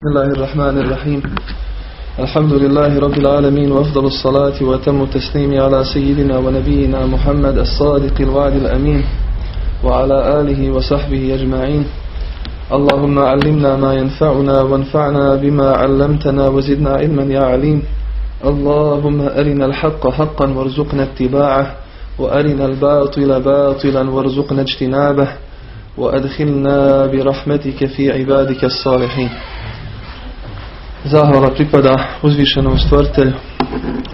بسم الله الرحمن الرحيم. الحمد لله رب العالمين وأفضل الصلاة وتم التسليم على سيدنا ونبينا محمد الصادق الوعد الأمين وعلى آله وصحبه أجمعين. اللهم علمنا ما ينفعنا وانفعنا بما علمتنا وزدنا علما يا عليم. اللهم أرنا الحق حقا وارزقنا اتباعه وأرنا الباطل باطلا وارزقنا اجتنابه وأدخلنا برحمتك في عبادك الصالحين. Zahvala pripada uzvišenom stvoritelju.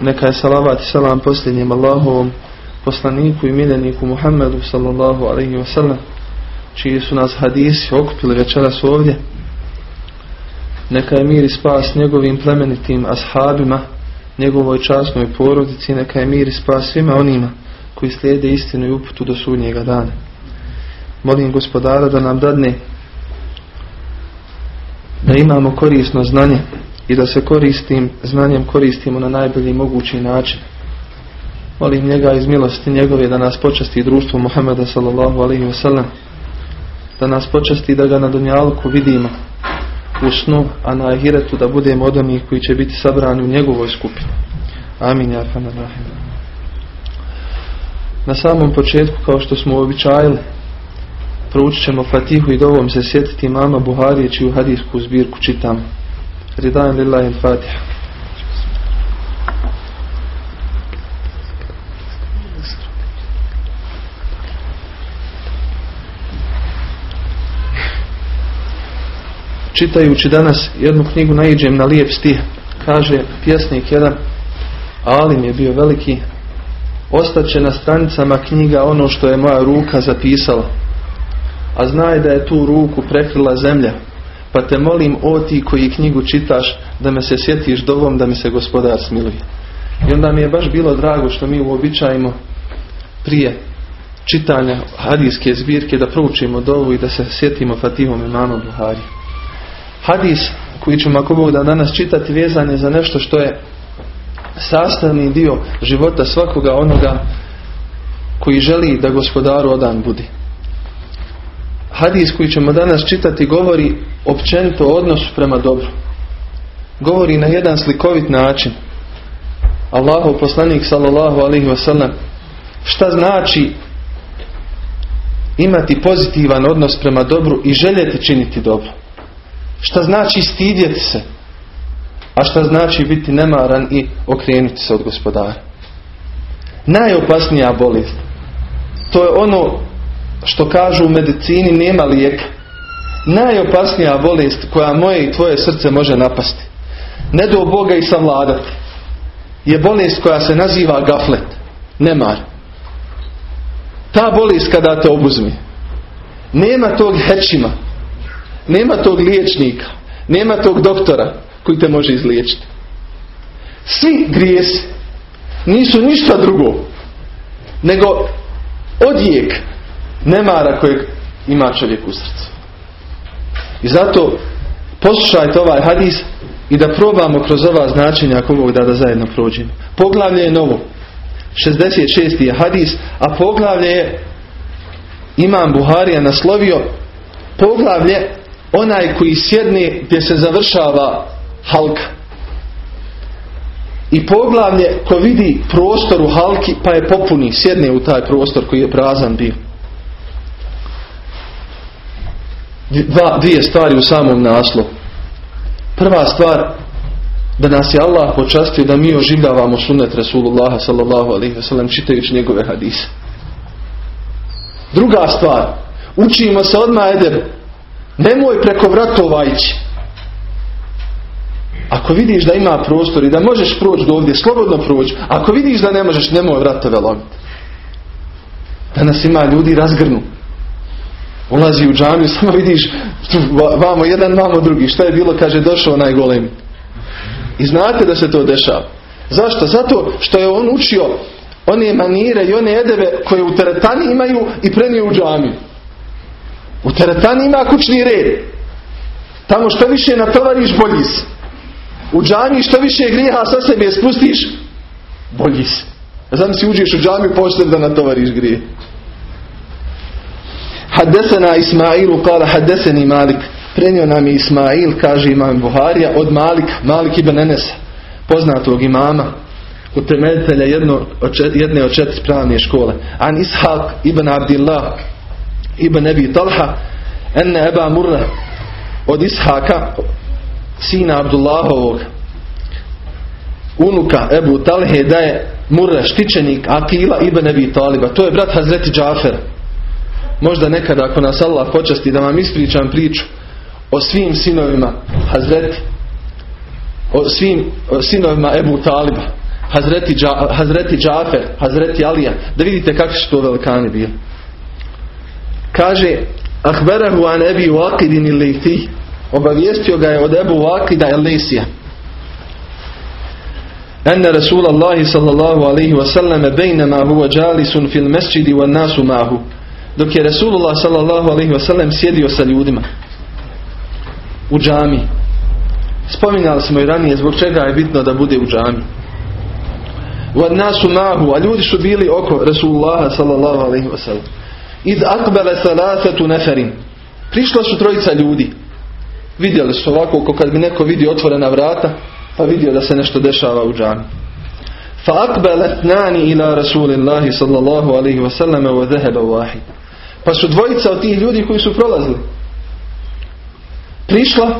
Neka je salavat i salam posljednjem Allahovom poslaniku i miljeniku Muhammedu sallallahu alaihi wa sallam čiji su nas hadisi okupili večeras ovdje. Neka je mir i spas njegovim plemenitim ashabima, njegovoj časnoj porodici, neka je mir i spas svima onima koji slijede istinu i uputu do sudnjega dana. Molim gospodara da nam dadne da imamo korisno znanje i da se koristim znanjem koristimo na najbolji mogući način. Molim njega iz milosti njegove da nas počasti društvo Muhammeda sallallahu alaihi wasallam da nas počasti da ga na dunjalku vidimo u snu, a na ahiretu da budemo od onih koji će biti sabrani u njegovoj skupini. Amin. Na samom početku, kao što smo uobičajili, proučit ćemo Fatihu i dovom se sjetiti mama Buharije čiju hadijsku zbirku čitam. Ridajem lillahi Fatiha. Čitajući danas jednu knjigu naiđem na lijep stih. Kaže pjesnik jedan, Alim je bio veliki, ostaće na stranicama knjiga ono što je moja ruka zapisala a znaj da je tu ruku prekrila zemlja. Pa te molim o ti koji knjigu čitaš da me se sjetiš dovom da mi se gospodar smiluje. I onda mi je baš bilo drago što mi uobičajimo prije čitanja hadijske zbirke da proučimo dovu i da se sjetimo Fatihom imama Buhari. Hadis koji ćemo ako Bog da danas čitati vezan je za nešto što je sastavni dio života svakoga onoga koji želi da gospodaru odan budi hadis koji ćemo danas čitati govori općenito o odnosu prema dobru. Govori na jedan slikovit način. Allahov poslanik sallallahu alaihi wasallam šta znači imati pozitivan odnos prema dobru i željeti činiti dobro. Šta znači stidjeti se. A šta znači biti nemaran i okrenuti se od gospodara. Najopasnija bolest. To je ono što kažu u medicini nema lijeka. Najopasnija bolest koja moje i tvoje srce može napasti. Ne do Boga i savladati. Je bolest koja se naziva gaflet. Nemar. Ta bolest kada te obuzmi. Nema tog hečima. Nema tog liječnika. Nema tog doktora koji te može izliječiti. Svi grijesi nisu ništa drugo nego odjek nemara kojeg ima čovjek u srcu. I zato poslušajte ovaj hadis i da probamo kroz ova značenja ako da da zajedno prođemo. Poglavlje je novo. 66. je hadis, a poglavlje je Imam Buharija naslovio poglavlje onaj koji sjedne gdje se završava halka. I poglavlje ko vidi prostor u halki pa je popuni, sjedne u taj prostor koji je prazan bio. Dva, dvije stvari u samom naslovu. Prva stvar, da nas je Allah počastio da mi oživljavamo sunet Rasulullah sallallahu alaihi wasallam čitajući njegove hadise. Druga stvar, učimo se odmah eder, nemoj preko vratova ići. Ako vidiš da ima prostor i da možeš proći do ovdje, slobodno proći. Ako vidiš da ne možeš, nemoj vratove lomiti. Danas ima ljudi razgrnu ulazi u džamiju, samo vidiš vamo jedan, vamo drugi. Šta je bilo? Kaže, došao onaj golem. I znate da se to dešava. Zašto? Zato što je on učio one manire i one edebe koje u teretani imaju i prenio u džamiju. U teretani ima kućni red. Tamo što više natovariš, bolji si. U džamiji što više grijeha sa sebe spustiš, bolji si. Znam si uđeš u džamiju, počneš da natovariš grije. Hadesena Ismailu kala hadeseni Malik. Prenio nam je Ismail, kaže imam Buharija, od Malika, Malik ibn Enesa, poznatog imama, utemeljitelja jedne od četiri pravne škole. An Ishaq ibn Abdillah ibn Ebi Talha enne Eba Murra od Ishaqa, sina Abdullahovog unuka Ebu Talhe da je Murra štičenik Akila ibn Ebi Taliba. To je brat Hazreti Džafera možda nekada ako nas Allah počasti da vam ispričam priču o svim sinovima Hazreti, o svim o sinovima Ebu Taliba, Hazreti, Dža, Hazreti Džafer, Hazreti Alija, da vidite kakvi su to velikani bili. Kaže, Ahberahu an Ebi Waqidin iliti, obavijestio ga je od Ebu Waqida Elisija. Enne Rasulallahi sallallahu alaihi wasallam bejnama huva jalisun fil mesčidi wa nasu mahu dok je Resulullah sallallahu alaihi wasallam sjedio sa ljudima u džami. Spominjali smo i ranije zbog čega je bitno da bude u džami. Od nasu mahu a ljudi su bili oko Resulullah sallallahu alaihi wasallam id akbele salasatu neferin. Prišla su trojica ljudi. Vidjeli su ovako ko kad bi neko vidio otvorena vrata pa vidio da se nešto dešava u džami. Fa akbele nani ila Rasulillahi sallallahu alaihi wasallam wa zaheba wahid pa su dvojica od tih ljudi koji su prolazili. Prišla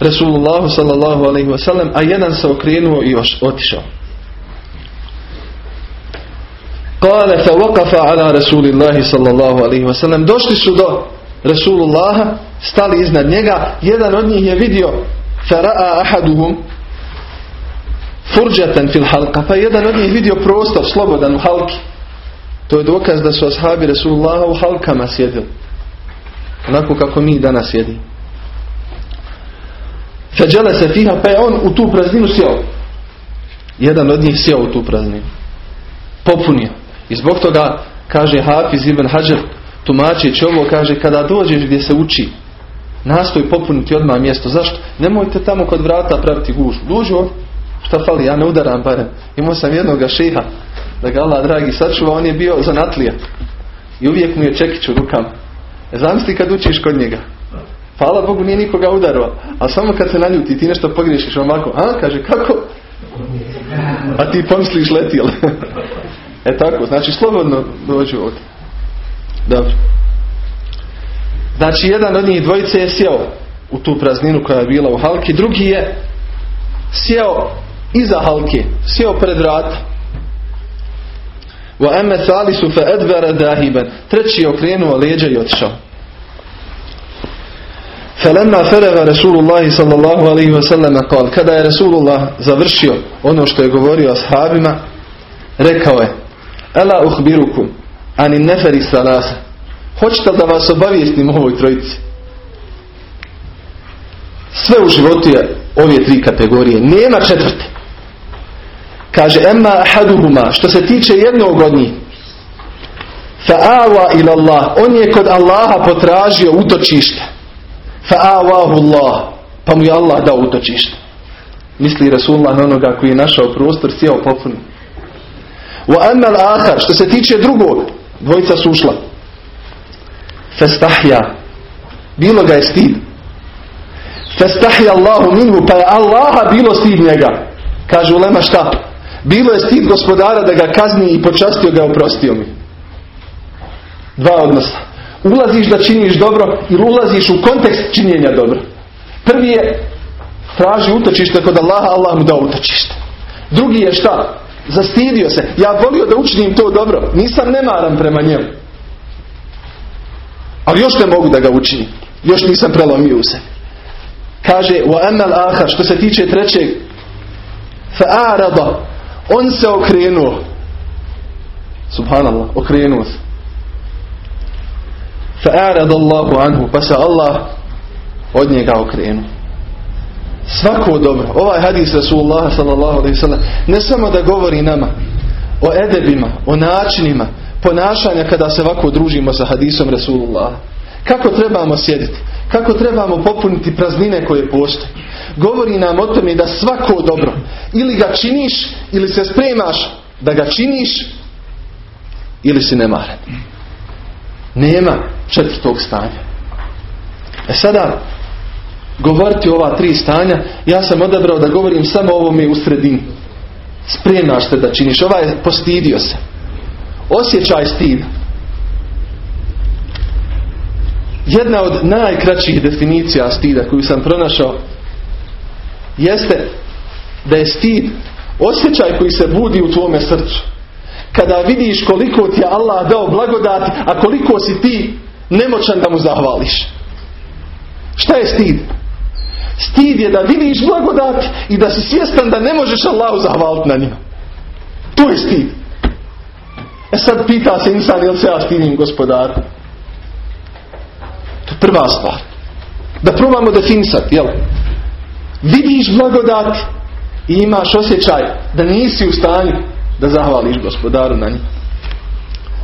Resulullahu sallallahu alaihi wasallam a jedan se okrenuo i još otišao. Kale fa waqafa ala Rasulillahi sallallahu alaihi wasallam došli su do Rasulullaha stali iznad njega. Jedan od njih je vidio fara'a ahaduhum furđatan fil halka pa jedan od njih vidio prostor slobodan u halki to je dokaz da su ashabi Rasulullaha u halkama sjedili onako kako mi danas sjedimo Feđele se fiha, pa je on u tu prazninu sjeo. Jedan od njih sjeo u tu prazninu. Popunio. I zbog toga, kaže Hafiz ibn Hajar, tumačić ovo, kaže, kada dođeš gdje se uči, nastoj popuniti odmah mjesto. Zašto? Nemojte tamo kod vrata praviti gužu. Ovdje. Šta fali? Ja ne udaram barem. Imao sam jednog šeha, da ga Allah dragi sačuva, on je bio zanatlija. I uvijek mu je čekić u rukama. E, zamisli kad učiš kod njega. Hvala Bogu nije nikoga udarao. A samo kad se naljuti ti nešto pogriješiš ovako. A kaže kako? A ti pomisliš letijel. e tako. Znači slobodno dođu ovdje. Dobro. Znači jedan od njih dvojice je sjeo u tu prazninu koja je bila u halki. Drugi je sjeo iza halke. Sjeo pred vrata. Wa amma thalisu fa adbara dahiban. Treći je okrenuo leđa i otišao. Falamma ferega Rasulullah sallallahu alaihi wa sallam kal. Kada je Rasulullah završio ono što je govorio ashabima, rekao je Ala ukhbirukum an an-nafari salasa. Hoćete da vas obavijestim ovoj trojici? Sve u životu je ove tri kategorije. Nema četvrte kaže emma ahaduhuma što se tiče jednog od njih. Fa'awa ila Allah on je kod Allaha potražio utočište. Fa'awahu Allah pa mu je Allah dao utočište. Misli Rasulullah na onoga koji je našao prostor sjeo popuni. Wa amma al-akhar što se tiče drugog dvojica su ušla. Fastahja bilo ga je stid. Fastahja Allahu minhu pa je Allaha bilo stid njega. Kaže ulema šta bilo je stid gospodara da ga kazni i počastio ga oprostio mi dva odnosa ulaziš da činiš dobro ili ulaziš u kontekst činjenja dobro. Prvi je traži utočište kod Allaha, Allah mu dao utočište. Drugi je šta? Zastidio se. Ja volio da učinim to dobro. Nisam nemaran prema njemu. Ali još ne mogu da ga učinim. Još nisam prelomio se. Kaže, wa amal aha, što se tiče trećeg, fa'arada, on se okrenuo. Subhanallah, okrenuo se. Fa'arad Allahu anhu, pa se Allah od njega okrenuo. Svako dobro. Ovaj hadis Rasulullah sallallahu alaihi sallam ne samo da govori nama o edebima, o načinima ponašanja kada se ovako družimo sa hadisom Rasulullah. Kako trebamo sjediti? Kako trebamo popuniti praznine koje postoje? Govori nam o tome da svako dobro, ili ga činiš ili se spremaš da ga činiš ili si nemaran nema četvrtog stanja. E sada, govoriti ova tri stanja, ja sam odabrao da govorim samo o ovome u sredini. Spremaš te da činiš. Ovaj je postidio se. Osjećaj stid. Jedna od najkraćih definicija stida koju sam pronašao jeste da je stid osjećaj koji se budi u tvome srcu. Kada vidiš koliko ti je Allah dao blagodati, a koliko si ti nemoćan da mu zahvališ. Šta je stid? Stid je da vidiš blagodat i da si svjestan da ne možeš Allahu zahvaliti na njima. To je stid. E sad pita se insan jel se ja stidim gospodar. To je prva stvar. Da probamo definisati, jel? Vidiš blagodat i imaš osjećaj da nisi u stanju da zahvališ gospodaru na njima.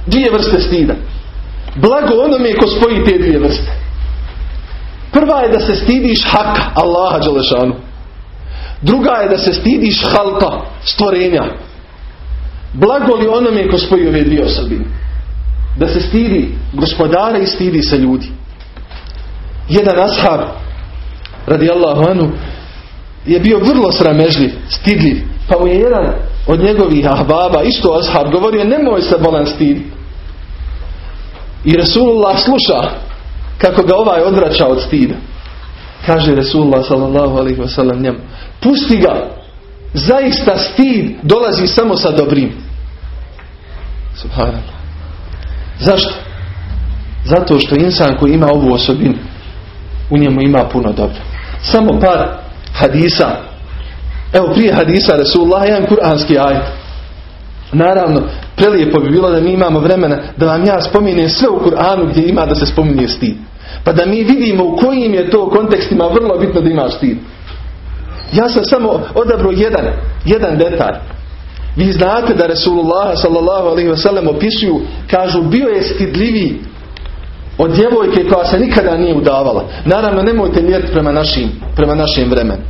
Dvije vrste stida. Blago onome ko spoji te dvije vrste. Prva je da se stidiš haka Allaha Đalešanu. Druga je da se stidiš halka stvorenja. Blago li onome ko spoji ove dvije osobine? Da se stidi gospodara i stidi se ljudi. Jedan ashab radijallahu anu je bio vrlo sramežljiv, stidljiv. Pa mu je jedan od njegovih ahbaba, isto ashab, govorio nemoj se bolan stid. I Resulullah sluša kako ga ovaj odvraća od stida. Kaže Resulullah sallallahu alaihi wasallam njemu, pusti ga, zaista stid dolazi samo sa dobrim. Subhanallah. Zašto? Zato što insan koji ima ovu osobinu, u njemu ima puno dobro. Samo par hadisa. Evo prije hadisa Resulullah, jedan kuranski ajet. Naravno, prelijepo bi bilo da mi imamo vremena da vam ja spominjem sve u Kur'anu gdje ima da se spominje stid. Pa da mi vidimo u kojim je to kontekstima vrlo bitno da imaš stid. Ja sam samo odabrao jedan, jedan detalj. Vi znate da Resulullah sallallahu opisuju, kažu bio je stidljiviji od djevojke koja se nikada nije udavala. Naravno nemojte mjeriti prema našim, prema našim vremenu.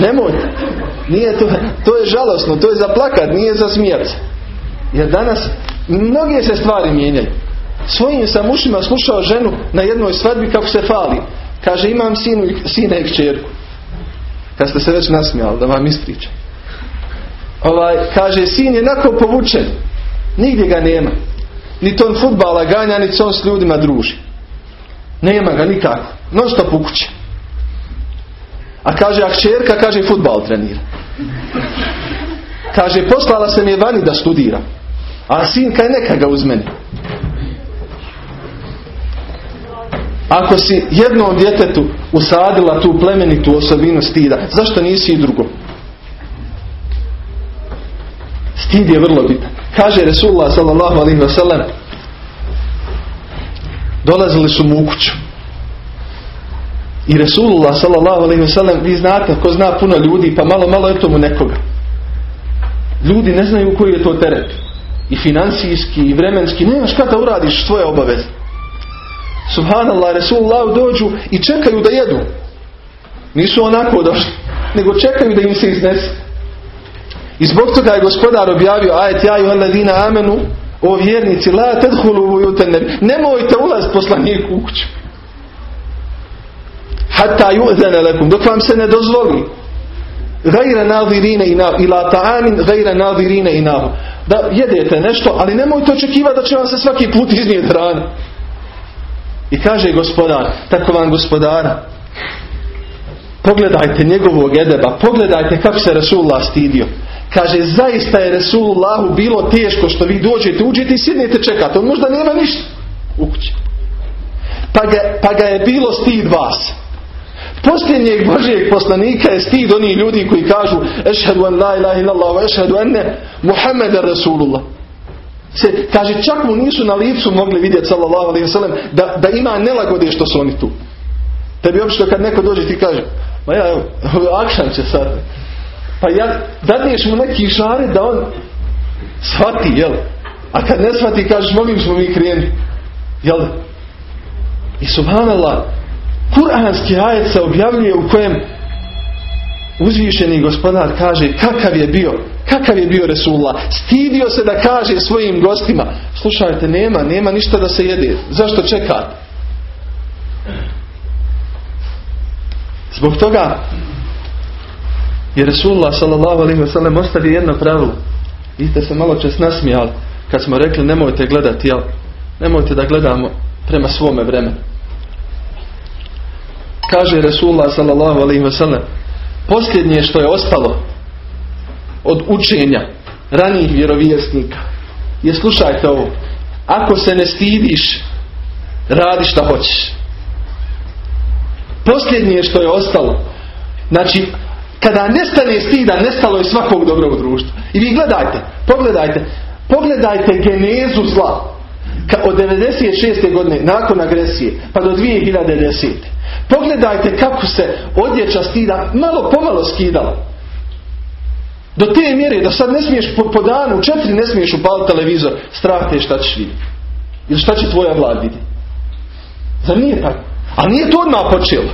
Nemojte. Nije to, to je žalosno, to je za plakat, nije za smijat. Jer danas mnoge se stvari mijenjaju. Svojim sam ušima slušao ženu na jednoj svadbi kako se fali. Kaže imam sinu, sina i kćerku. Kad ste se već nasmijali, da vam ispričam. Ovaj, kaže, sin je nako povučen. Nigdje ga nema. Ni on futbala ganja, ni on s ljudima druži. Nema ga nikako. Non stop u kući. A kaže, a kćerka, kaže, futbal trenira. Kaže, poslala se mi je vani da studira. A sin kaj neka ga uzmeni. Ako si jednom djetetu usadila tu plemenitu osobinu stida, zašto nisi i drugo? Stid je vrlo bitan. Kaže Resulullah sallallahu alaihi wa sallam dolazili su mu u kuću. I Resulullah sallallahu alaihi wa sallam vi znate, ko zna puno ljudi, pa malo, malo je tomu nekoga. Ljudi ne znaju koji je to teret. I financijski, i vremenski. Nemaš kada uradiš svoje obaveze. Subhanallah, Resulullah dođu i čekaju da jedu. Nisu onako došli, nego čekaju da im se iznese. I zbog toga je gospodar objavio ajet ja i ladina amenu o vjernici la tadhulu nemojte ulaziti poslaniku u kuću. Hatta yu'zana lakum dok vam se ne dozvoli. Gajra nadirine ila ta'amin gajra nadirine inahu da jedete nešto ali nemojte očekivati da će vam se svaki put iznijeti i kaže gospodar tako vam gospodara pogledajte njegovog edeba pogledajte kako se Rasulullah stidio Kaže, zaista je Resulullahu bilo teško što vi dođete, uđete i sjednete čekate. On možda nema ništa u kući. Pa ga, pa ga je bilo stid vas. Posljednjeg Božijeg poslanika je stid onih ljudi koji kažu Ešhedu an la ilaha illallah ešhedu enne Muhammed Rasulullah. Se, kaže, čak mu nisu na licu mogli vidjeti sallallahu alaihi wasallam da, da ima nelagode što su oni tu. Tebi obično kad neko dođe ti kaže, ma ja, evo, akšan će sad. Pa ja, dadniješ mu neki šare da on shvati, jel? A kad ne shvati, kažeš, mogli smo mi krenuti. Jel? I subhanallah, kuranski ajet se objavljuje u kojem uzvišeni gospodar kaže kakav je bio, kakav je bio Resulullah. Stidio se da kaže svojim gostima, slušajte, nema, nema ništa da se jede. Zašto čekate? Zbog toga je Resulullah sallallahu alaihi wa sallam ostavio jedno pravilo. Vi se malo čas nasmijali kad smo rekli nemojte gledati, jel? Nemojte da gledamo prema svome vremenu. Kaže Resulullah sallallahu alaihi wa sallam posljednje što je ostalo od učenja ranijih vjerovjesnika je slušajte ovo ako se ne stidiš radi šta hoćeš posljednje što je ostalo znači kada nestane stida nestalo je svakog dobrog društva i vi gledajte pogledajte pogledajte genezu zla od 96. godine nakon agresije pa do 2010. Pogledajte kako se odjeća stida malo pomalo skidala. Do te mjere da sad ne smiješ po, po danu četiri ne smiješ upaliti televizor strah te šta ćeš vidjeti. Ili šta će tvoja vlad vidjeti. Zar nije tako? A nije to odmah počelo.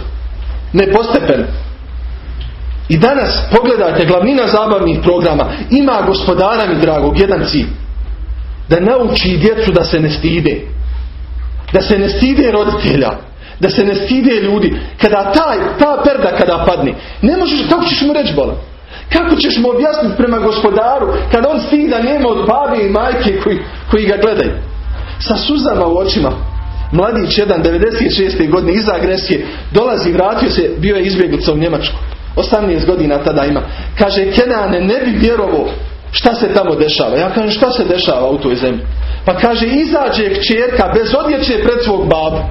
Ne postepeno. I danas pogledajte glavnina zabavnih programa ima gospodara mi dragog jedan cilj. Da nauči djecu da se ne stide. Da se ne stide roditelja da se ne stide ljudi. Kada taj, ta perda kada padne, ne možeš, kako ćeš mu reći bolan? Kako ćeš mu objasniti prema gospodaru kada on stida nema od babi i majke koji, koji ga gledaju? Sa suzama u očima. Mladić jedan 96. godine iza agresije dolazi, vratio se, bio je izbjeglica u Njemačku. 18 godina tada ima. Kaže, Kenane, ne bi vjerovo šta se tamo dešava. Ja kažem, šta se dešava u toj zemlji? Pa kaže, izađe kćerka bez odjeće pred svog babu.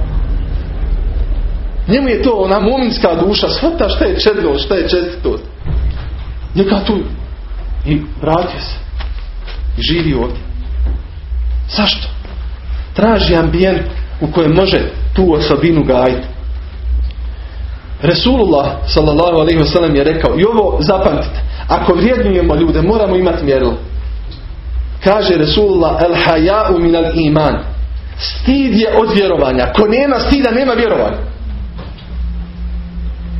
Njemu je to ona muminska duša, svata šta je čednost, šta je čestitost. Njega tu i vratio se. I živi ovdje. Zašto? Traži ambijent u kojem može tu osobinu gajiti. Resulullah sallallahu alaihi wasallam je rekao i ovo zapamtite. Ako vrijednujemo ljude moramo imati mjerilo. Kaže Resulullah el haja'u min al iman. Stid je od vjerovanja. Ko nema stida nema vjerovanja.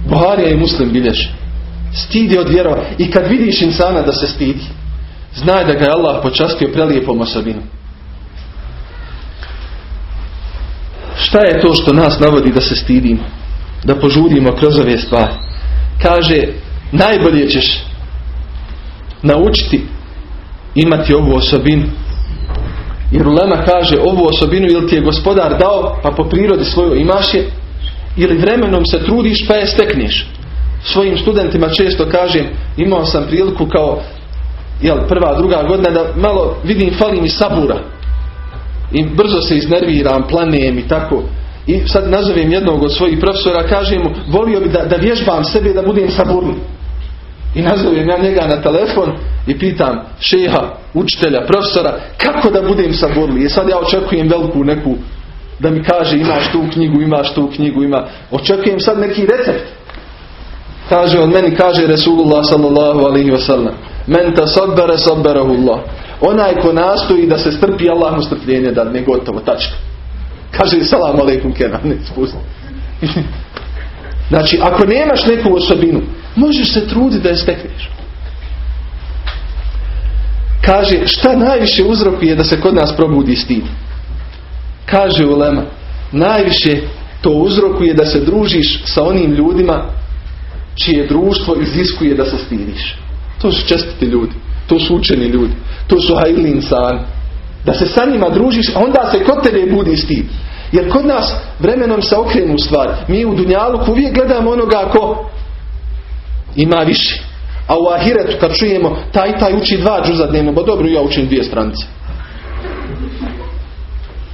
Buharija i muslim bilježi. Stidi od vjerova. I kad vidiš insana da se stidi, znaj da ga je Allah počastio prelijepom osobinom. Šta je to što nas navodi da se stidimo? Da požurimo kroz ove stvari. Kaže, najbolje ćeš naučiti imati ovu osobinu. Jer Ulema kaže, ovu osobinu ili ti je gospodar dao, pa po prirodi svojoj imaš je, ili vremenom se trudiš pa je stekneš. Svojim studentima često kažem, imao sam priliku kao jel, prva, druga godina da malo vidim fali mi sabura. I brzo se iznerviram, planem i tako. I sad nazovem jednog od svojih profesora, kažem mu, volio bi da, da vježbam sebe da budem saburni. I nazovem ja njega na telefon i pitam šeha, učitelja, profesora, kako da budem saburli. I sad ja očekujem veliku neku da mi kaže imaš tu knjigu, imaš tu knjigu, ima. Očekujem sad neki recept. Kaže on meni, kaže Resulullah sallallahu alaihi wasallam. Men ta sabere saberahu Allah. Onaj ko nastoji da se strpi Allah mu strpljenje da ne gotovo, tačka. Kaže salam alaikum kenan, ne spusti. znači, ako nemaš neku osobinu, možeš se truditi da je stekneš. Kaže, šta najviše uzrokuje da se kod nas probudi stid? Kaže Ulema, najviše to uzrokuje da se družiš sa onim ljudima čije društvo iziskuje da se stidiš. To su čestiti ljudi, to su učeni ljudi, to su hajli insani. Da se sa njima družiš, a onda se kod tebe budi stid. Jer kod nas vremenom se okrenu stvari. Mi u Dunjaluku uvijek gledamo onoga ko ima više. A u Ahiretu kad čujemo taj taj uči dva džuza dnevno, ba dobro ja učim dvije stranice.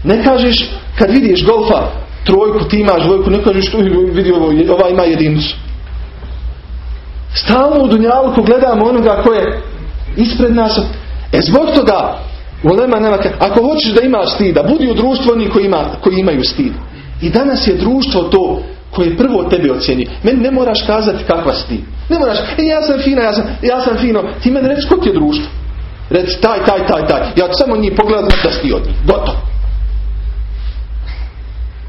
Ne kažeš kad vidiš golfa trojku, ti imaš dvojku, ne kažeš tu vidi ovo, ova ima jedinicu. Stalno u Dunjaluku gledamo onoga ko je ispred nas. E zbog toga Ulema nema ako hoćeš da imaš stida, budi u društvu oni koji, ima, koji imaju stid. I danas je društvo to koje prvo tebe ocjeni. Meni ne moraš kazati kakva stid. Ne moraš, e, ja sam fina, ja sam, ja sam fino. Ti meni reći ko ti je društvo. Reci taj, taj, taj, taj. Ja samo njih pogledam da si od njih. Gotovo.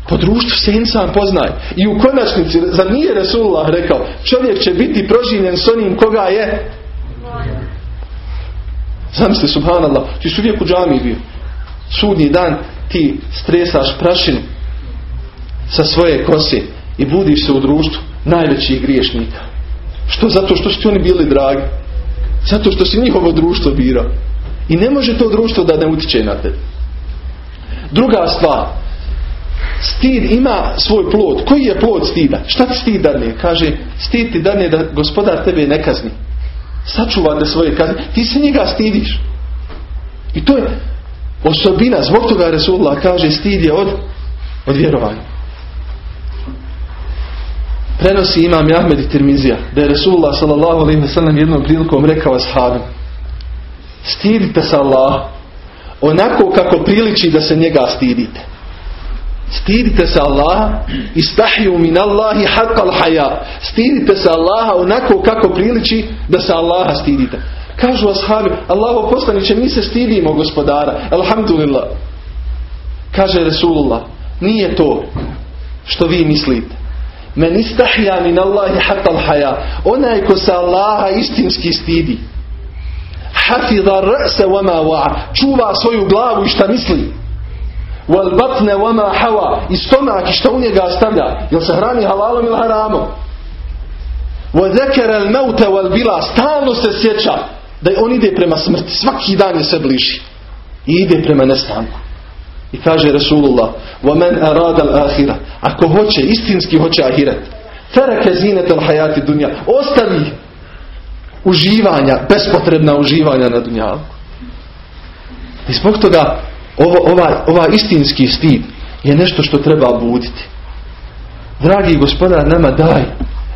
Po društvu se insan poznaje. I u konačnici, zar nije Resulullah rekao, čovjek će biti proživljen s onim koga je? Zamisli, subhanallah, ti su uvijek u džami bio. Sudnji dan ti stresaš prašinu sa svoje kose i budiš se u društvu najvećih griješnika. Što? Zato što su ti oni bili dragi. Zato što si njihovo društvo birao. I ne može to društvo da ne utiče na tebe. Druga stvar. Stid ima svoj plod. Koji je plod stida? Šta ti stid? Kaže, stid ti dadne da gospodar tebe ne kazni. Sačuva svoje kazne. Ti se njega stidiš. I to je osobina. Zbog toga Resulullah kaže stid je od, od vjerovanja. Prenosi imam Ahmed i Tirmizija da je Resulullah sallam jednom prilikom rekao ashabim stidite se Allah onako kako priliči da se njega stidite. Stidite se Allaha istahiju min Allahi haqqal haja. Stidite se Allaha onako kako priliči da se Allaha stidite. Kažu ashabi, Allaho poslaniće, mi se stidimo gospodara. Alhamdulillah. Kaže Resulullah, nije to što vi mislite. Men istahija min Allahi haqqal haja. Onaj ko se Allaha istinski stidi. Hafidha r'se wama wa'a. Čuva svoju glavu i šta misli Wal batne wama hawa. I stomak i šta u njega stavlja. Jel se hrani halalom ili haramom? Wa zekere al mauta wal bila. Stalno se sjeća da on ide prema smrti. Svaki dan je sve bliži. I ide prema nestanku. I kaže Rasulullah وَمَنْ أَرَادَ الْآخِرَ Ako hoće, istinski hoće ahiret فَرَكَ زِينَةَ الْحَيَاتِ dunja Ostavi uživanja, bespotrebna uživanja na dunjalu. I zbog toga ovo, ovaj, ovaj istinski stid je nešto što treba buditi. Dragi gospodar nama daj.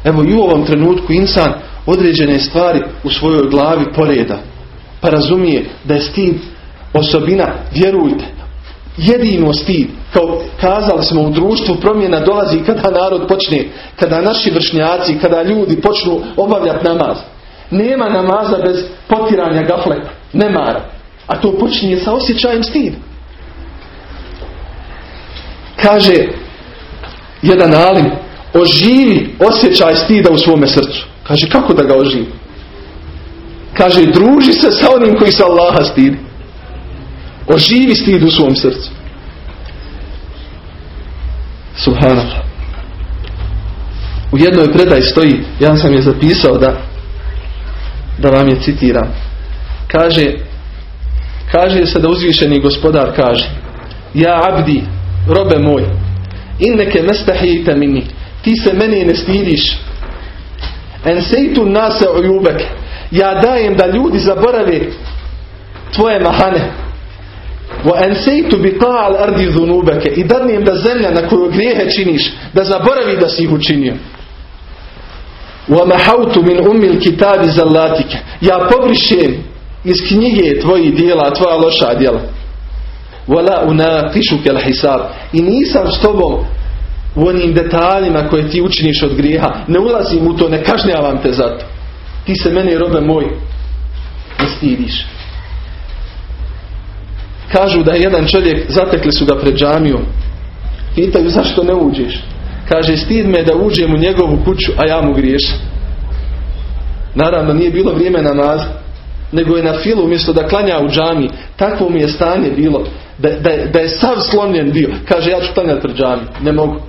Evo i u ovom trenutku insan određene stvari u svojoj glavi poreda. Pa razumije da je stid osobina, vjerujte, jedino stid, kao kazali smo u društvu promjena dolazi kada narod počne, kada naši vršnjaci, kada ljudi počnu obavljati namaz. Nema namaza bez potiranja gafleta, nemara. A to počinje sa osjećajem stida. Kaže jedan alim, oživi osjećaj stida u svome srcu. Kaže, kako da ga oživi? Kaže, druži se sa onim koji se Allaha stidi. Oživi stid u svom srcu. Subhanallah. U jednoj predaj stoji, ja sam je zapisao da da vam je citiram. Kaže kaže se da uzvišeni gospodar kaže Ja abdi, robe moj inneke mestahijite mini ti se meni ne stidiš en sejtu nase ojubek ja dajem da ljudi zaborave tvoje mahane wa en sejtu bi ta'al ardi zunubeke i dadnijem da zemlja na koju grijehe činiš da zaboravi da si ih učinio وَمَحَوْتُ مِنْ أُمِّ الْكِتَابِ زَلَّاتِكَ Ja pobrišem iz knjige tvojih dijela, tvoja loša dijela. Vala unatišuke hisab. I nisam s tobom u onim detaljima koje ti učiniš od grijeha. Ne ulazim u to, ne kažnjavam te za to. Ti se mene, robe moj, ne stidiš. Kažu da je jedan čovjek, zatekli su ga pred džamiju. Pitaju zašto ne uđeš. Kaže, stid me da uđem u njegovu kuću, a ja mu griješam. Naravno, nije bilo vrijeme namaza nego je na filu umjesto da klanja u džami. Takvo mi je stanje bilo, da, da, da je sav slomljen bio. Kaže, ja ću klanjati pred džami. Ne mogu.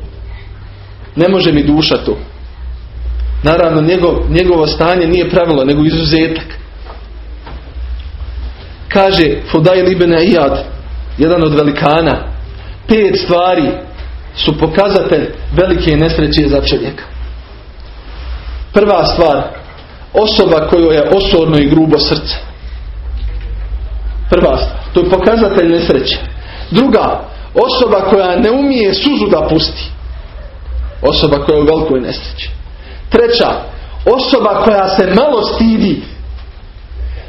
Ne može mi duša to. Naravno, njegov, njegovo stanje nije pravilo, nego izuzetak. Kaže Fudaj Libene Iyad, jedan od velikana, pet stvari su pokazatelj velike nesreće za čovjeka. Prva stvar, osoba koju je osorno i grubo srce. Prva stvar, to je pokazatelj nesreće. Druga, osoba koja ne umije suzu da pusti. Osoba koja je u velikoj nesreći. Treća, osoba koja se malo stidi.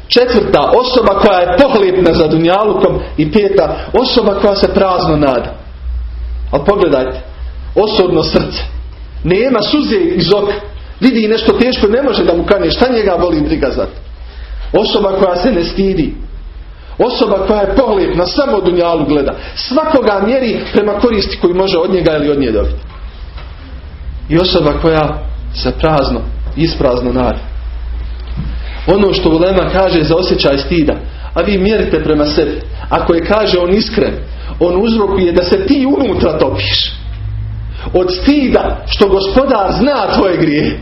Četvrta, osoba koja je pohlepna za dunjalukom. I peta, osoba koja se prazno nada. Ali pogledajte, osobno srce. Nema suze iz oka. Vidi nešto teško, ne može da mu kane. Šta njega voli briga za Osoba koja se ne stidi. Osoba koja je pogled na samo dunjalu gleda. Svakoga mjeri prema koristi koji može od njega ili od nje dobiti. I osoba koja se prazno, isprazno nada. Ono što Ulema kaže za osjećaj stida, a vi mjerite prema sebi. Ako je kaže on iskren, on uzrokuje da se ti unutra topiš. Od stida što gospodar zna tvoje grije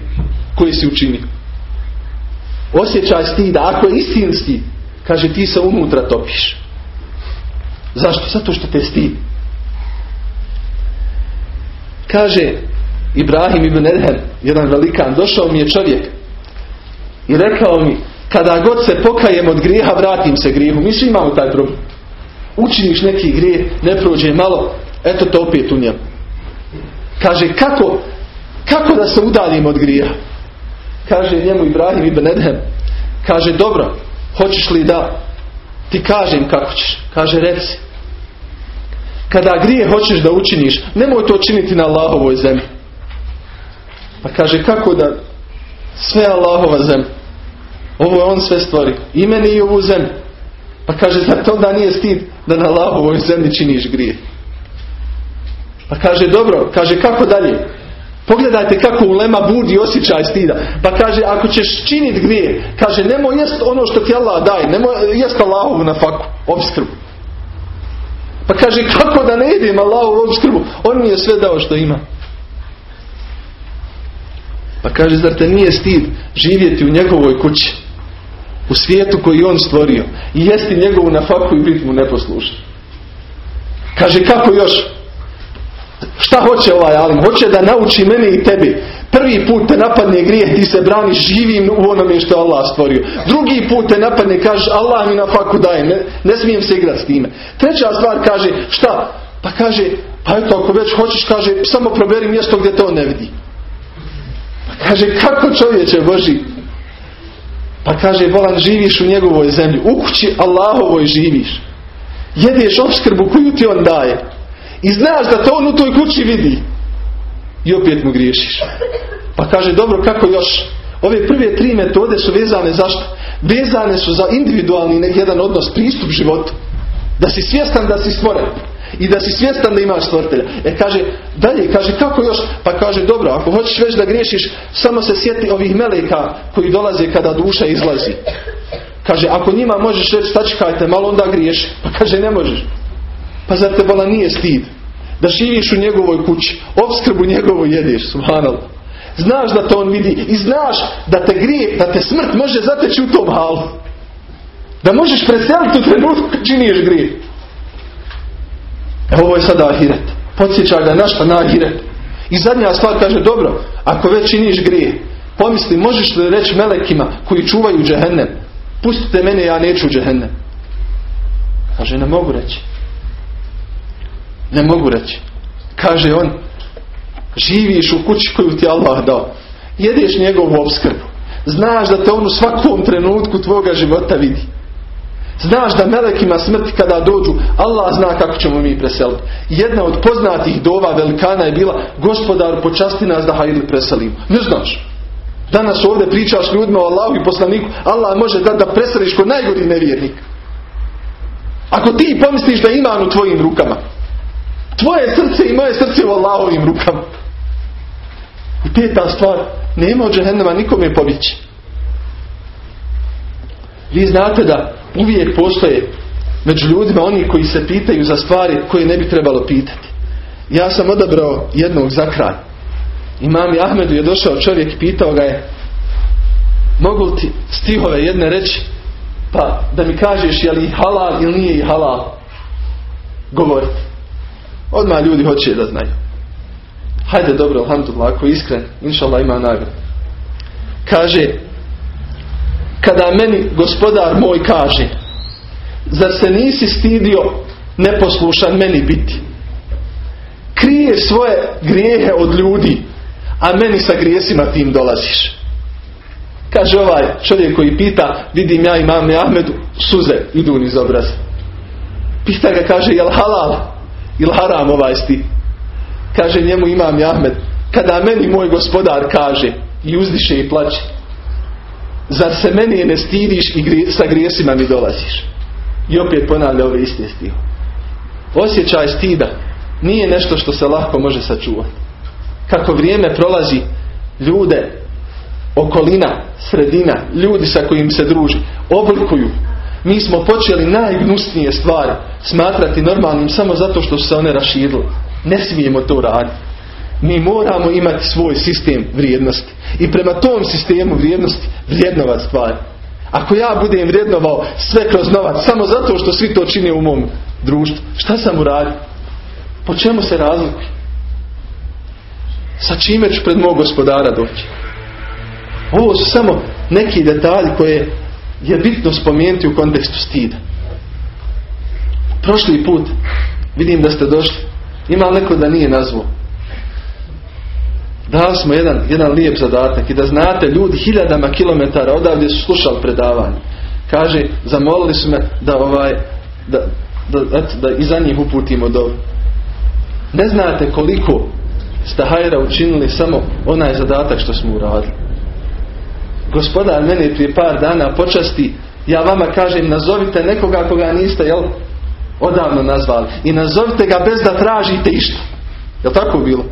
koji si učinio. Osjećaj stida. Ako je istinski, kaže ti se unutra topiš. Zašto? Zato što te stidi. Kaže Ibrahim ibn Edhem, jedan velikan, došao mi je čovjek i rekao mi, kada god se pokajem od grijeha, vratim se grijehu. Mi svi imamo taj problem. Učiniš neki grijeh, ne prođe malo, eto to opet u njemu. Kaže, kako, kako da se udaljim od grija? Kaže njemu Ibrahim ibn Edhem. Kaže, dobro, hoćeš li da ti kažem kako ćeš? Kaže, reci. Kada grije hoćeš da učiniš, nemoj to činiti na Allahovoj zemlji. Pa kaže, kako da sve Allahova zemlja? Ovo je on sve stvori. I meni i ovu zemlju. Pa kaže, zar to da nije stid da na Allahovoj zemlji činiš grije? Pa kaže, dobro, kaže, kako dalje? Pogledajte kako ulema budi osjećaj stida. Pa kaže, ako ćeš činiti grije, kaže, nemoj jest ono što ti Allah daje, nemoj jest Allahovu na faku, obskrbu. Pa kaže, kako da ne idem Allahovu obskrbu? On mi je sve dao što ima. Pa kaže, zar te nije stid živjeti u njegovoj kući? U svijetu koji on stvorio. I jesti njegovu na faku i biti mu neposlušan. Kaže, kako još? Šta hoće ovaj alim? Hoće da nauči mene i tebi. Prvi put te napadne grijeh, ti se braniš živim u onome što Allah stvorio. Drugi put te napadne, kaže Allah mi na faku daje, ne, ne smijem se igrati s time. Treća stvar kaže, šta? Pa kaže, pa eto ako već hoćeš, kaže, samo proberi mjesto gdje to ne vidi. Pa kaže, kako čovječe Boži? Pa kaže, volan, živiš u njegovoj zemlji. U kući Allahovoj živiš. Jedeš opskrbu koju ti on daje. I znaš da to on u toj kući vidi. I opet mu griješiš. Pa kaže, dobro, kako još? Ove prve tri metode su vezane zašto? Vezane su za individualni jedan odnos, pristup životu. Da si svjestan da si stvoren. I da si svjestan da imaš stvoritelja. E kaže, dalje, kaže, kako još? Pa kaže, dobro, ako hoćeš već da griješiš, samo se sjeti ovih meleka koji dolaze kada duša izlazi. Kaže, ako njima možeš reći, stačkajte, malo onda griješ. Pa kaže, ne možeš. Pa zar te bola nije stid? Da živiš u njegovoj kući, obskrbu njegovu jedeš, subhanallah. Znaš da to on vidi i znaš da te grije, da te smrt može zateći u tom halu. Da možeš preseliti u trenutku kad činiš grije. E ovo je sada ahiret. Podsjeća ga našta na ahiret. I zadnja stvar kaže, dobro, ako već činiš grije, pomisli, možeš li reći melekima koji čuvaju džehennem, pustite mene, ja neću džehennem. Kaže, ne mogu reći. Ne mogu reći. Kaže on, živiš u kući koju ti Allah dao. Jedeš njegovu obskrbu. Znaš da te on u svakom trenutku tvoga života vidi. Znaš da melekima smrti kada dođu, Allah zna kako ćemo mi preseliti. Jedna od poznatih dova velikana je bila, gospodar počasti nas da hajli preselimo. Ne znaš. Danas ovdje pričaš ljudima o Allahu i poslaniku, Allah može da da preseliš kod najgori nevjernik. Ako ti pomisliš da ima u tvojim rukama, tvoje srce i moje srce u Allahovim rukama. I peta stvar, nema od džehennema nikome pobjeći. Vi znate da uvijek postoje među ljudima oni koji se pitaju za stvari koje ne bi trebalo pitati. Ja sam odabrao jednog za kraj. Imam Ahmedu je došao čovjek i pitao ga je mogu ti stihove jedne reći pa da mi kažeš je li halal ili nije halal govoriti. Odmah ljudi hoće da znaju. Hajde dobro, alhamdulillah, ako iskren, inšallah ima nagradu. Kaže, kada meni gospodar moj kaže, zar se nisi stidio neposlušan meni biti? Krije svoje grijehe od ljudi, a meni sa grijesima tim dolaziš. Kaže ovaj čovjek koji pita, vidim ja imam Ahmedu, suze idu niz obraz. Pita ga, kaže, jel halal ili haram ovaj sti? Kaže njemu imam Ahmed, kada meni moj gospodar kaže i uzdiše i plaće, zar se meni ne stidiš i sa grijesima mi dolaziš? I opet ponavlja ove iste stiho. Osjećaj stida nije nešto što se lako može sačuvati. Kako vrijeme prolazi, ljude, okolina, sredina, ljudi sa kojim se druži, oblikuju. Mi smo počeli najgnusnije stvari smatrati normalnim samo zato što su se one raširile. Ne smijemo to raditi. Mi moramo imati svoj sistem vrijednosti. I prema tom sistemu vrijednosti vrijednovat stvari. Ako ja budem vrijednovao sve kroz novac samo zato što svi to čine u mom društvu, šta sam uradio? Po čemu se razlikuje? Sa čime ću pred mog gospodara doći? Ovo su samo neki detalji koje je bitno spomenuti u kontekstu stida. Prošli put vidim da ste došli. Ima neko da nije nazvao? Dali smo jedan, jedan lijep zadatak i da znate ljudi hiljadama kilometara odavdje su slušali predavanje. Kaže, zamolili su me da ovaj da, da, da i za njih uputimo dobro. Ne znate koliko ste hajra učinili samo onaj zadatak što smo uradili. Gospodar mene prije par dana počasti, ja vama kažem nazovite nekoga koga niste jel, odavno nazvali. I nazovite ga bez da tražite išta. Jel tako bilo?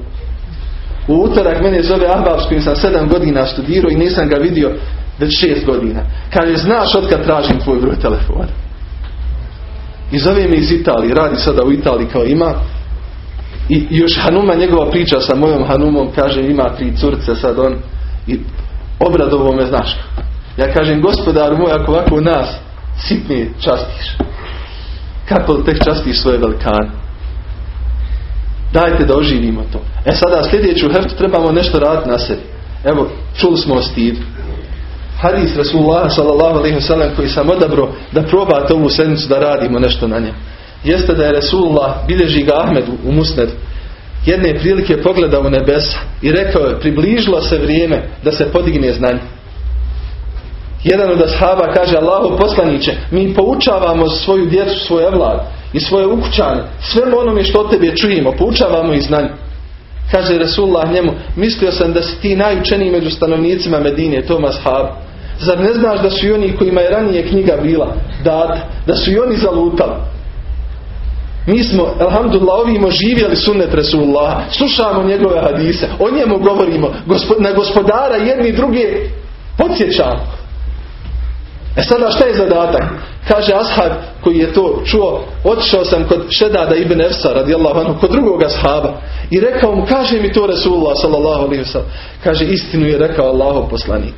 U utorak mene zove Ahbab s kojim sam sedam godina studirao i nisam ga vidio već šest godina. Kaže, znaš od kad tražim tvoj broj telefona? I zove me iz Italije, radi sada u Italiji kao ima. I još Hanuma, njegova priča sa mojom Hanumom, kaže ima tri curce sad on. I obradovo me znaš. Ja kažem, gospodar moj, ako ovako nas sitnije častiš, kako tek častiš svoje velikane? Dajte da oživimo to. E sada sljedeću heftu trebamo nešto raditi na sebi. Evo, čuli smo o stidu. Hadis Rasulullah sallallahu koji sam odabro da probate ovu sedmicu da radimo nešto na njem. Jeste da je Rasulullah bilježi ga Ahmedu u Musnedu jedne prilike pogledao u nebesa i rekao je približilo se vrijeme da se podigne znanje. Jedan od ashaba kaže Allahu poslaniće mi poučavamo svoju djecu, svoje vlad i svoje ukućane svemu onome što od tebe čujemo, poučavamo i znanje. Kaže Resulullah njemu, mislio sam da si ti najučeniji među stanovnicima Medine, Toma ashab. Zar ne znaš da su i oni kojima je ranije knjiga bila data, da su i oni zalutali? Mi smo, alhamdulillah, ovimo živjeli sunnet Resulullah, slušamo njegove hadise, o njemu govorimo, na gospodara jedni i druge podsjećamo. E sada šta je zadatak? Kaže ashab koji je to čuo, otišao sam kod Šedada ibn Efsa radijallahu anhu, kod drugog ashaba i rekao mu, kaže mi to Resulullah sallallahu alaihi. Kaže, istinu je rekao Allahov poslanik.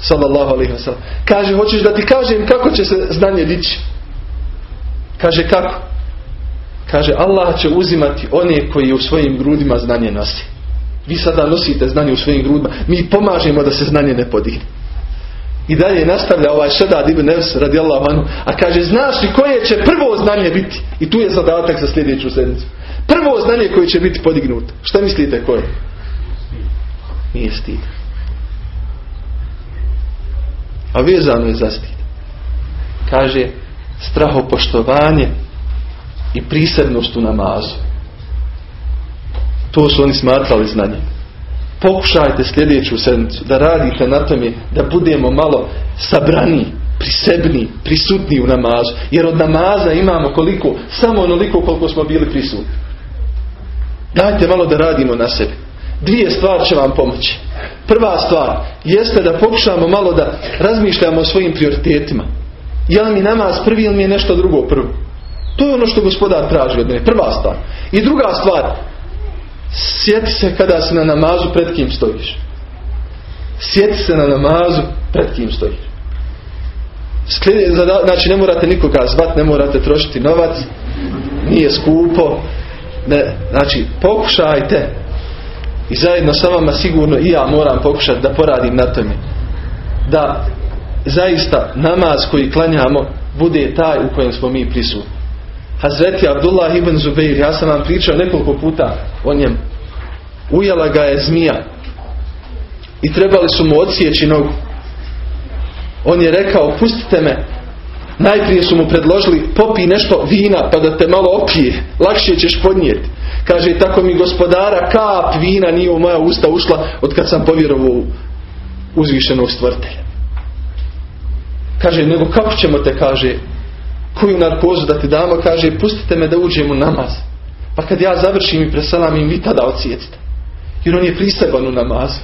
Sallallahu alaihi. Kaže, hoćeš da ti kažem kako će se znanje dići? Kaže, kako? Kaže, Allah će uzimati one koji u svojim grudima znanje nosi. Vi sada nosite znanje u svojim grudima. Mi pomažemo da se znanje ne podigne. I dalje nastavlja ovaj Šedad ibn Nevs radijallahu anhu, a kaže znaš li koje će prvo znanje biti? I tu je zadatak za sljedeću sedmicu. Prvo znanje koje će biti podignuto. Šta mislite koje? Nije stid. A vezano je za stid. Kaže strahopoštovanje i prisebnost u namazu. To su oni smatrali znanjem pokušajte sljedeću sedmicu da radite na tome da budemo malo sabrani, prisebni, prisutni u namazu. Jer od namaza imamo koliko? Samo onoliko koliko smo bili prisutni. Dajte malo da radimo na sebi. Dvije stvari će vam pomoći. Prva stvar jeste da pokušamo malo da razmišljamo o svojim prioritetima. Je li mi namaz prvi ili mi je nešto drugo prvo? To je ono što gospodar traži od mene. Prva stvar. I druga stvar, Sjeti se kada si na namazu pred kim stojiš. Sjeti se na namazu pred kim stojiš. Znači ne morate nikoga zvat, ne morate trošiti novac, nije skupo. Ne, znači pokušajte i zajedno sa vama sigurno i ja moram pokušati da poradim na tome. Da zaista namaz koji klanjamo bude taj u kojem smo mi prisutni. Hazreti Abdullah ibn Zubeir, ja sam vam pričao nekoliko puta o njem. Ujela ga je zmija. I trebali su mu odsjeći nogu. On je rekao, pustite me. Najprije su mu predložili, popi nešto vina pa da te malo opije. Lakše ćeš podnijeti. Kaže, tako mi gospodara kap vina nije u moja usta ušla od kad sam povjerovao uzvišenog stvrtelja. Kaže, nego kako ćemo te, kaže, koju narkozu da ti damo, kaže pustite me da uđem u namaz. Pa kad ja završim i preselam vi tada ocijecite. Jer on je priseban u namazu.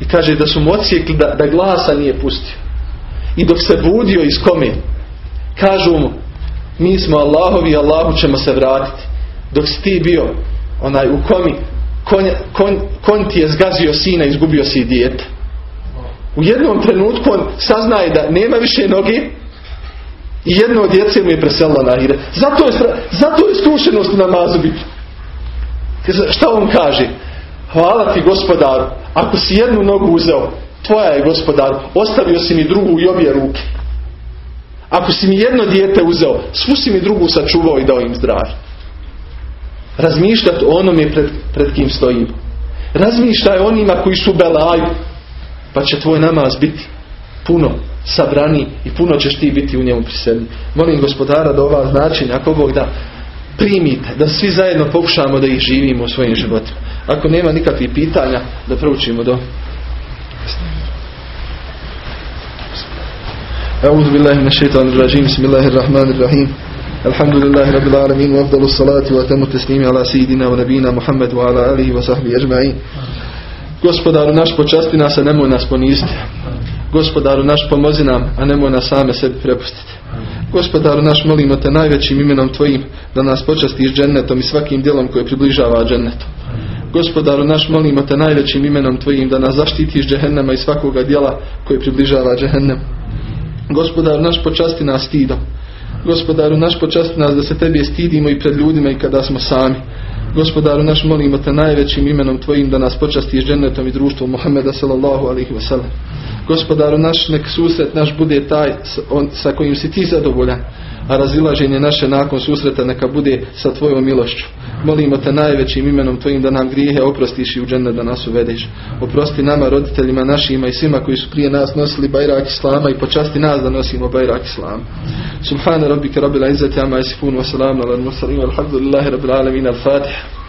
I kaže da su mu ocijekli da, da glasa nije pustio. I dok se budio iz kome, kažu mu, mi smo Allahovi i Allahu ćemo se vratiti. Dok si ti bio onaj u komi konj, ti je zgazio sina i izgubio si dijete. U jednom trenutku on saznaje da nema više noge i jedno od djece mu je preselilo na ire. Zato je, zato je skrušenost u namazu biti. Šta on kaže? Hvala ti gospodaru. Ako si jednu nogu uzeo, tvoja je gospodar. Ostavio si mi drugu i obje ruke. Ako si mi jedno dijete uzeo, svu si mi drugu sačuvao i dao im zdravlje. Razmišljati o onome pred, pred kim stojimo. Razmišljaj onima koji su belaju. Pa će tvoj namaz biti puno sabrani i puno ćeš ti biti u njemu prisjedni. Molim gospodara da ova značenja, ako Bog da, primite, da svi zajedno pokušamo da ih živimo u svojim životima. Ako nema nikakvih pitanja, da proučimo do... أعوذ بالله من الشيطان الرجيم بسم الله الرحمن الرحيم الحمد لله رب العالمين وأفضل الصلاة وأتم التسليم على سيدنا ونبينا محمد وعلى آله وصحبه أجمعين Gospodaru naš počasti nas, a nemoj nas poniziti. Gospodaru naš pomozi nam, a nemoj nas same sebi prepustiti. Gospodaru naš molimo te najvećim imenom Tvojim da nas počastiš džennetom i svakim djelom koje približava džennetu. Gospodaru naš molimo te najvećim imenom Tvojim da nas zaštitiš džehennema i svakoga djela koje približava džehennem. Gospodaru naš počasti nas stidom. Gospodaru naš počasti nas da se tebi stidimo i pred ljudima i kada smo sami. Gospodaru naš molimo te najvećim imenom Tvojim da nas počastiš džennetom i društvom Muhammeda sallallahu alihi wasallam. Gospodaru naš nek susret naš bude taj sa kojim si ti zadovoljan, a razilaženje naše nakon susreta neka bude sa tvojom milošću. Molimo te najvećim imenom tvojim da nam grijehe oprostiš i u džene da nas uvedeš. Oprosti nama, roditeljima našima i svima koji su prije nas nosili bajrak Islama i počasti nas da nosimo bajrak Islama. Subhana rabbika rabbil izzati amma yasifun wa ala al-mursalin walhamdulillahi rabbil alamin al-fatiha.